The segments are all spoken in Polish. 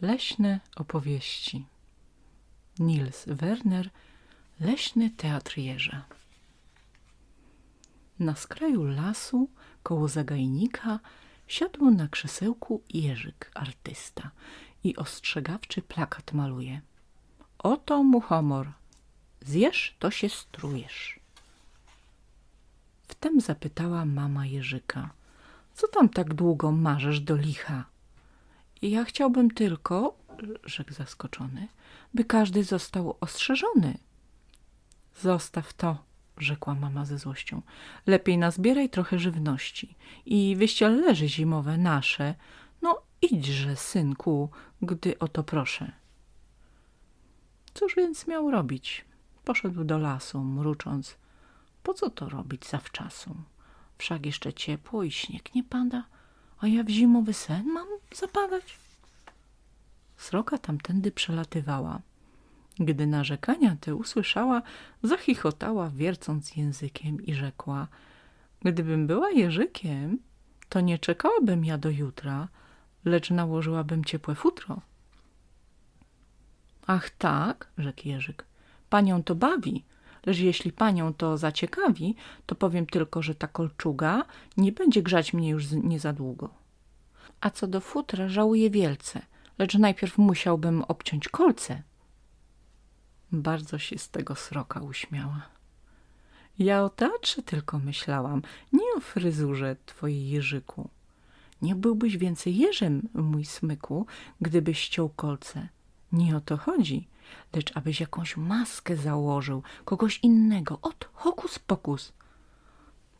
Leśne opowieści. Nils Werner, Leśny Teatr Jeża. Na skraju lasu, koło zagajnika, siadł na krzesełku Jerzyk, artysta i ostrzegawczy plakat maluje. Oto muchomor, zjesz, to się strujesz. Wtem zapytała mama Jerzyka, co tam tak długo marzesz do licha? Ja chciałbym tylko, rzekł zaskoczony, by każdy został ostrzeżony. Zostaw to, rzekła mama ze złością. Lepiej nazbieraj trochę żywności i wyściel leży zimowe nasze. No idźże, synku, gdy o to proszę. Cóż więc miał robić? Poszedł do lasu, mrucząc. Po co to robić zawczasu? Wszak jeszcze ciepło i śnieg nie pada, a ja w zimowy sen mam zapadać? Sroka tamtędy przelatywała. Gdy narzekania te usłyszała, zachichotała, wiercąc językiem i rzekła – Gdybym była jeżykiem, to nie czekałabym ja do jutra, lecz nałożyłabym ciepłe futro. – Ach tak – rzekł jeżyk – panią to bawi, lecz jeśli panią to zaciekawi, to powiem tylko, że ta kolczuga nie będzie grzać mnie już nie za długo. A co do futra, żałuję wielce, lecz najpierw musiałbym obciąć kolce. Bardzo się z tego sroka uśmiała. Ja o teatrze tylko myślałam, nie o fryzurze twojej jeżyku. Nie byłbyś więcej jeżem, mój smyku, gdybyś ściął kolce. Nie o to chodzi, lecz abyś jakąś maskę założył, kogoś innego, od hokus pokus.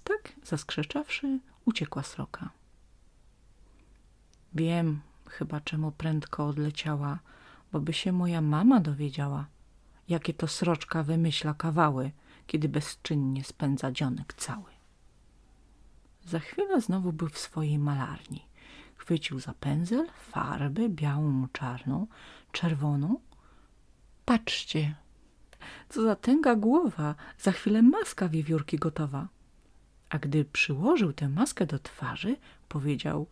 Tak, zaskrzeczawszy, uciekła sroka. Wiem chyba, czemu prędko odleciała, bo by się moja mama dowiedziała, jakie to sroczka wymyśla kawały, kiedy bezczynnie spędza dzionek cały. Za chwilę znowu był w swojej malarni. Chwycił za pędzel farbę białą, czarną, czerwoną. Patrzcie, co za tęga głowa, za chwilę maska wiewiórki gotowa. A gdy przyłożył tę maskę do twarzy, powiedział –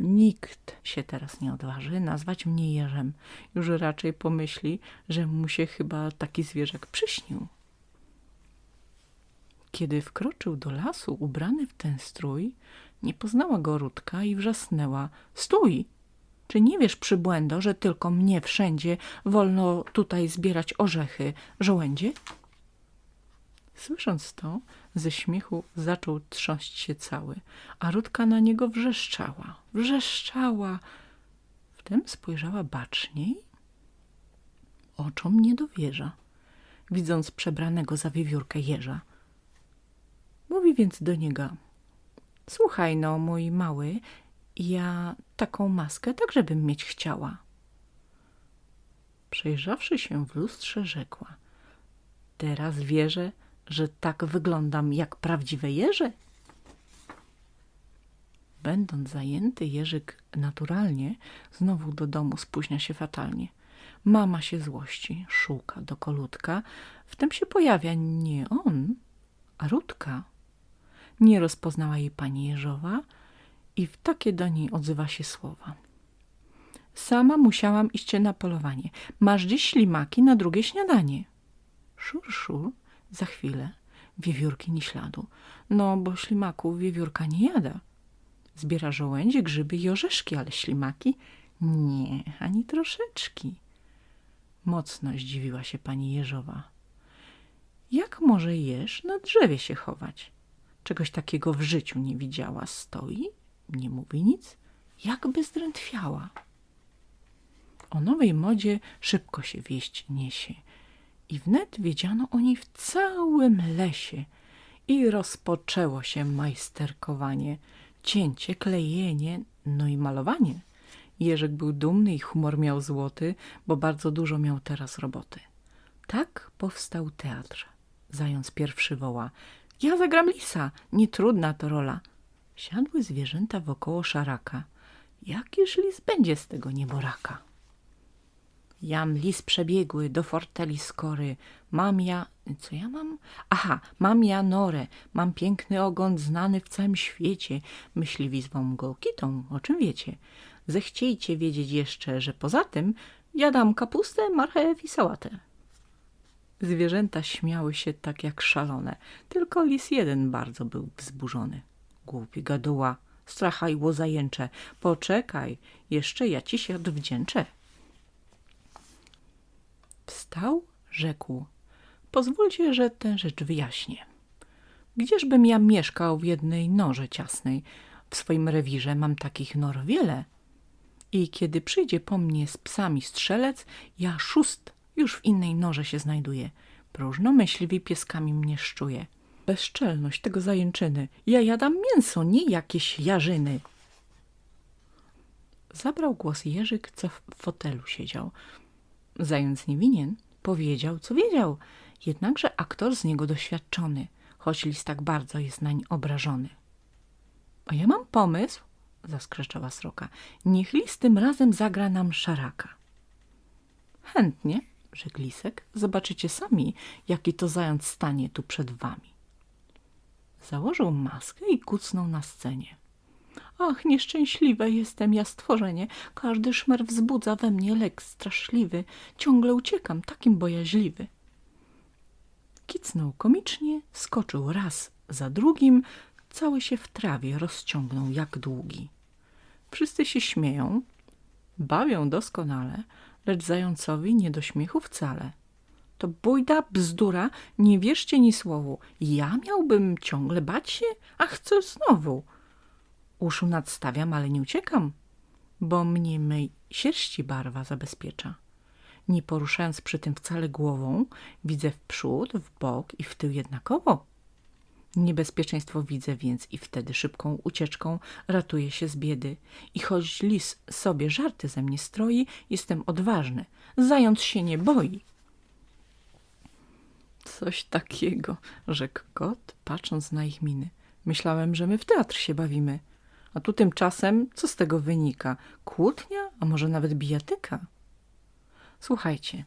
Nikt się teraz nie odważy nazwać mnie Jerzem. Już raczej pomyśli, że mu się chyba taki zwierzak przyśnił. Kiedy wkroczył do lasu ubrany w ten strój, nie poznała go Rutka i wrzasnęła. Stój! Czy nie wiesz, przybłędo, że tylko mnie wszędzie wolno tutaj zbierać orzechy, żołędzie? Słysząc to, ze śmiechu zaczął trząść się cały, a Rutka na niego wrzeszczała, wrzeszczała. Wtem spojrzała baczniej. Oczom nie dowierza, widząc przebranego za wiewiórkę jeża. Mówi więc do niego, słuchaj no, mój mały, ja taką maskę także bym mieć chciała. Przejrzawszy się w lustrze, rzekła, teraz wierzę, że tak wyglądam jak prawdziwe jeże? Będąc zajęty, Jerzyk naturalnie znowu do domu spóźnia się fatalnie. Mama się złości, szuka do kolutka, wtem się pojawia nie on, a Rutka. Nie rozpoznała jej pani Jeżowa i w takie do niej odzywa się słowa. Sama musiałam iść na polowanie. Masz dziś ślimaki na drugie śniadanie. Szur, szur, za chwilę wiewiórki ni śladu. No, bo ślimaków wiewiórka nie jada. Zbiera żołędzie, grzyby i orzeszki, ale ślimaki? Nie, ani troszeczki. Mocno zdziwiła się pani Jeżowa. Jak może jeż na drzewie się chować? Czegoś takiego w życiu nie widziała. Stoi, nie mówi nic, jakby zdrętwiała. O nowej modzie szybko się wieść niesie – i wnet wiedziano o niej w całym lesie i rozpoczęło się majsterkowanie, cięcie, klejenie, no i malowanie. Jerzek był dumny i humor miał złoty, bo bardzo dużo miał teraz roboty. Tak powstał teatr. Zając pierwszy woła. Ja zagram lisa, nietrudna to rola. Siadły zwierzęta wokoło szaraka. Jakiż lis będzie z tego nieboraka? Jam lis przebiegły do forteli skory. Mam ja... Co ja mam? Aha, mam ja norę. Mam piękny ogon znany w całym świecie. Myśliwi zwą go kitą, o czym wiecie. Zechciejcie wiedzieć jeszcze, że poza tym jadam kapustę, marchew i sałatę. Zwierzęta śmiały się tak jak szalone, tylko lis jeden bardzo był wzburzony. Głupi gaduła, strachajło zajęcze, poczekaj, jeszcze ja ci się odwdzięczę. Wstał, rzekł, pozwólcie, że tę rzecz wyjaśnię. Gdzieżbym ja mieszkał w jednej norze ciasnej? W swoim rewirze mam takich nor wiele. I kiedy przyjdzie po mnie z psami strzelec, ja szóst już w innej norze się znajduje. Próżno myśliwi pieskami mnie szczuje. Bezczelność tego zajęczyny. Ja jadam mięso, nie jakieś jarzyny. Zabrał głos Jerzyk, co w fotelu siedział. Zając nie winien, powiedział, co wiedział. Jednakże aktor z niego doświadczony, choć lis tak bardzo jest nań obrażony. A ja mam pomysł, zaskrzeczała sroka. Niech lis tym razem zagra nam szaraka. Chętnie, rzekł lisek, zobaczycie sami, jaki to zając stanie tu przed wami. Założył maskę i kucnął na scenie. Ach, nieszczęśliwe jestem ja stworzenie. Każdy szmer wzbudza we mnie lek straszliwy. Ciągle uciekam, takim bojaźliwy. Kicnął komicznie, skoczył raz za drugim, cały się w trawie rozciągnął jak długi. Wszyscy się śmieją, bawią doskonale, lecz zającowi nie do śmiechu wcale. To bójda, bzdura, nie wierzcie ni słowu. Ja miałbym ciągle bać się, a chcę znowu. Uszu nadstawiam, ale nie uciekam, bo mnie mej sierści barwa zabezpiecza. Nie poruszając przy tym wcale głową, widzę w przód, w bok i w tył jednakowo. Niebezpieczeństwo widzę więc i wtedy szybką ucieczką ratuję się z biedy. I choć lis sobie żarty ze mnie stroi, jestem odważny. Zając się nie boi. Coś takiego, rzekł kot, patrząc na ich miny. Myślałem, że my w teatr się bawimy. A tu tymczasem co z tego wynika? Kłótnia, a może nawet bijatyka? Słuchajcie,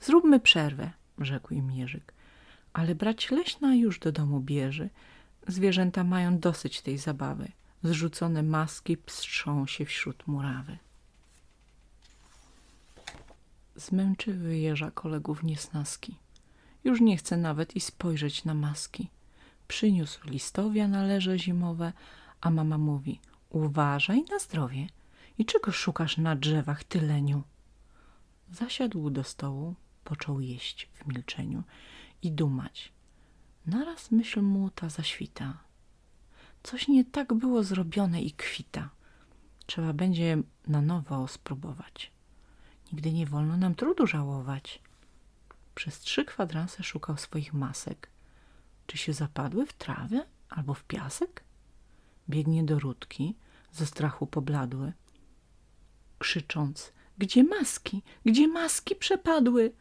zróbmy przerwę, rzekł im Jerzyk. Ale brać leśna już do domu bierze. Zwierzęta mają dosyć tej zabawy. Zrzucone maski pstrzą się wśród murawy. Zmęczyły jeża kolegów niesnaski. Już nie chce nawet i spojrzeć na maski. Przyniósł listowia na leże zimowe, a mama mówi uważaj na zdrowie i czego szukasz na drzewach tyleniu? Zasiadł do stołu, począł jeść w milczeniu i dumać. Naraz myśl mu ta zaświta. Coś nie tak było zrobione i kwita. Trzeba będzie na nowo spróbować. Nigdy nie wolno nam trudu żałować. Przez trzy kwadranse szukał swoich masek. Czy się zapadły w trawę albo w piasek? Biegnie do Rudki, ze strachu pobladły, krzycząc – gdzie maski? Gdzie maski przepadły?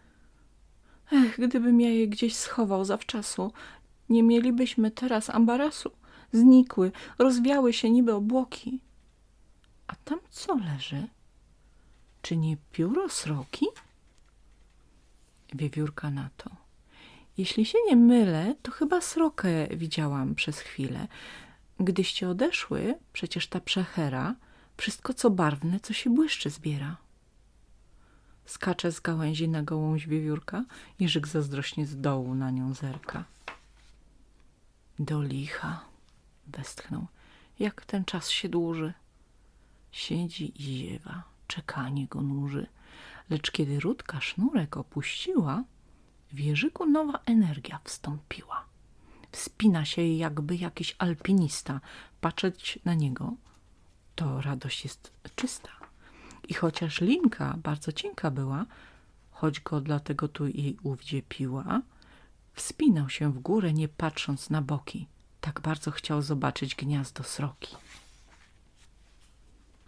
Ech, gdybym ja je gdzieś schował zawczasu, nie mielibyśmy teraz ambarasu. Znikły, rozwiały się niby obłoki. A tam co leży? Czy nie pióro sroki? Wiewiórka na to. Jeśli się nie mylę, to chyba srokę widziałam przez chwilę. Gdyście odeszły, przecież ta przechera, wszystko co barwne, co się błyszczy zbiera. Skacze z gałęzi na gołąź wiewiórka, Jerzyk zazdrośnie z dołu na nią zerka. Do licha, westchnął, jak ten czas się dłuży. Siedzi i ziewa, czekanie go nuży. Lecz kiedy Rudka sznurek opuściła, w Jerzyku nowa energia wstąpiła. Wspina się jakby jakiś alpinista. Patrzeć na niego, to radość jest czysta. I chociaż linka bardzo cienka była, choć go dlatego tu jej ówdzie piła, wspinał się w górę, nie patrząc na boki. Tak bardzo chciał zobaczyć gniazdo sroki.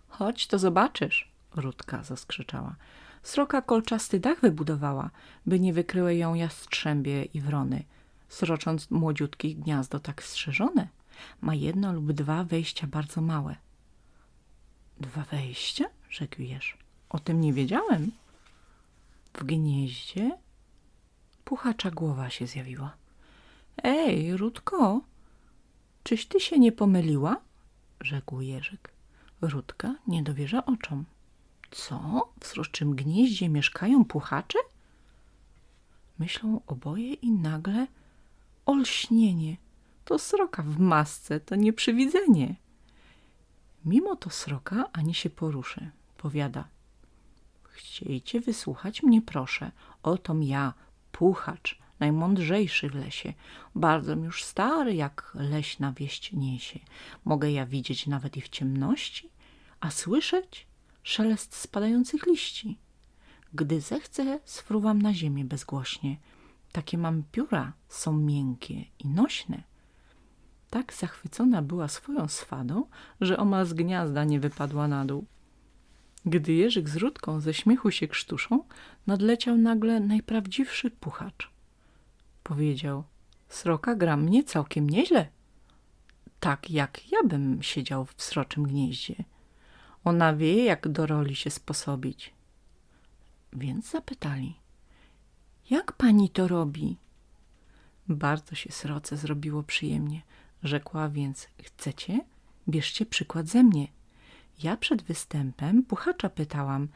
Chodź, to zobaczysz, Rudka zaskrzyczała. Sroka kolczasty dach wybudowała, by nie wykryły ją jastrzębie i wrony, srocząc młodziutkich gniazdo tak strzeżone. Ma jedno lub dwa wejścia bardzo małe. Dwa wejścia? rzekł jeż. O tym nie wiedziałem. W gnieździe puchacza głowa się zjawiła. Ej, Rudko, czyś ty się nie pomyliła? rzekł Jerzyk. Rutka nie dowierza oczom. Co? W sroczym gnieździe mieszkają puchacze? Myślą oboje i nagle olśnienie. To sroka w masce, to nieprzywidzenie. Mimo to sroka ani się poruszy. Powiada. Chciejcie wysłuchać mnie, proszę. Otom ja, puchacz, najmądrzejszy w lesie. Bardzo już stary, jak leśna wieść niesie. Mogę ja widzieć nawet i w ciemności, a słyszeć szelest spadających liści. Gdy zechcę, sfruwam na ziemię bezgłośnie. Takie mam pióra, są miękkie i nośne. Tak zachwycona była swoją swadą, że omal z gniazda nie wypadła na dół. Gdy Jerzyk z Rutką ze śmiechu się krztuszą, nadleciał nagle najprawdziwszy puchacz. Powiedział, sroka gra mnie całkiem nieźle. Tak jak ja bym siedział w sroczym gnieździe. Ona wie, jak do roli się sposobić. Więc zapytali, jak pani to robi? Bardzo się sroce zrobiło przyjemnie. Rzekła więc, chcecie? Bierzcie przykład ze mnie. Ja przed występem puchacza pytałam.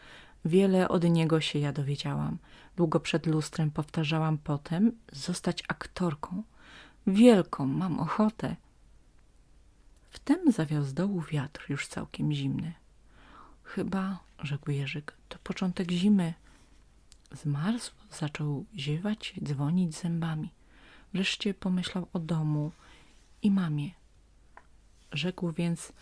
Wiele od niego się ja dowiedziałam. Długo przed lustrem powtarzałam potem zostać aktorką. Wielką mam ochotę. Wtem zawiał z dołu wiatr już całkiem zimny. Chyba, rzekł Jerzyk, to początek zimy. Zmarzł, zaczął ziewać, dzwonić zębami. Wreszcie pomyślał o domu i mamie. Rzekł więc,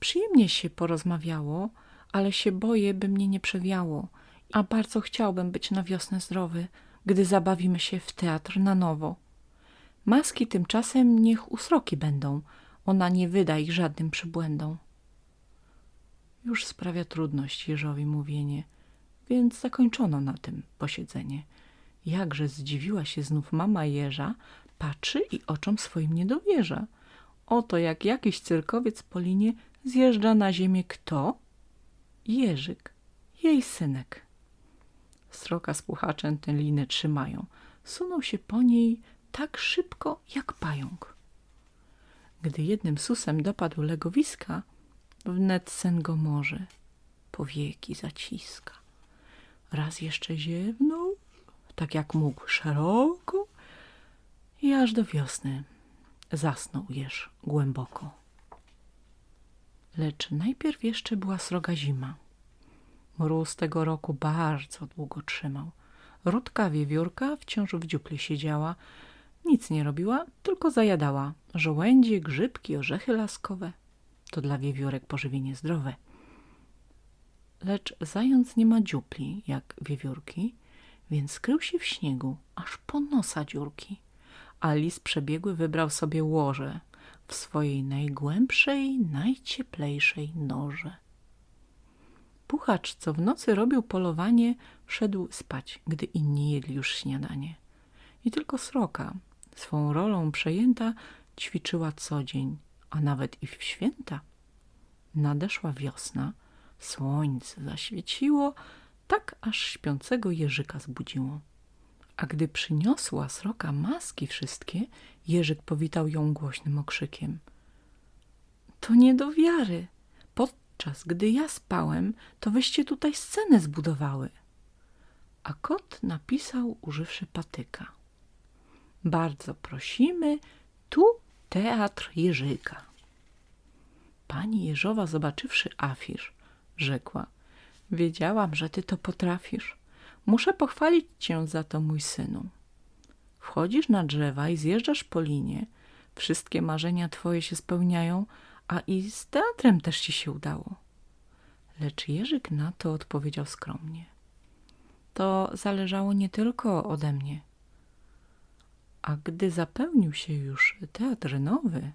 przyjemnie się porozmawiało, ale się boję, by mnie nie przewiało, a bardzo chciałbym być na wiosnę zdrowy, gdy zabawimy się w teatr na nowo. Maski tymczasem niech usroki będą, ona nie wyda ich żadnym przybłędom. Już sprawia trudność Jerzowi mówienie, więc zakończono na tym posiedzenie. Jakże zdziwiła się znów mama Jerza, patrzy i oczom swoim nie dowierza. Oto jak jakiś cyrkowiec po linie zjeżdża na ziemię kto? Jerzyk, jej synek. Sroka z puchaczem tę linę trzymają. Sunął się po niej tak szybko jak pająk. Gdy jednym susem dopadł legowiska, wnet sen go może powieki zaciska. Raz jeszcze ziewnął, tak jak mógł szeroko i aż do wiosny zasnął jeż głęboko. Lecz najpierw jeszcze była sroga zima. Mróz tego roku bardzo długo trzymał. Rutka wiewiórka wciąż w dziupli siedziała, nic nie robiła, tylko zajadała żołędzie, grzybki, orzechy laskowe. To dla wiewiórek pożywienie zdrowe. Lecz zając nie ma dziupli, jak wiewiórki, więc skrył się w śniegu, aż po nosa dziurki. A lis przebiegły wybrał sobie łoże w swojej najgłębszej, najcieplejszej norze. Puchacz, co w nocy robił polowanie, szedł spać, gdy inni jedli już śniadanie. I tylko sroka, swą rolą przejęta, ćwiczyła co dzień, a nawet i w święta. Nadeszła wiosna, słońce zaświeciło, tak aż śpiącego Jerzyka zbudziło. A gdy przyniosła sroka maski wszystkie, Jerzyk powitał ją głośnym okrzykiem. To nie do wiary. Podczas gdy ja spałem, to wyście tutaj scenę zbudowały. A kot napisał, używszy patyka. Bardzo prosimy, tu teatr Jerzyka. Pani Jeżowa, zobaczywszy afisz, rzekła – Wiedziałam, że ty to potrafisz. Muszę pochwalić cię za to, mój synu. Wchodzisz na drzewa i zjeżdżasz po linie. Wszystkie marzenia twoje się spełniają, a i z teatrem też ci się udało. Lecz Jerzyk na to odpowiedział skromnie. To zależało nie tylko ode mnie. A gdy zapełnił się już teatr nowy,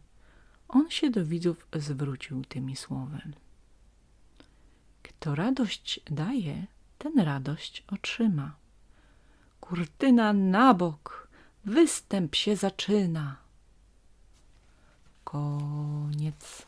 on się do widzów zwrócił tymi słowem. Kto radość daje, ten radość otrzyma. Kurtyna na bok, występ się zaczyna. Koniec.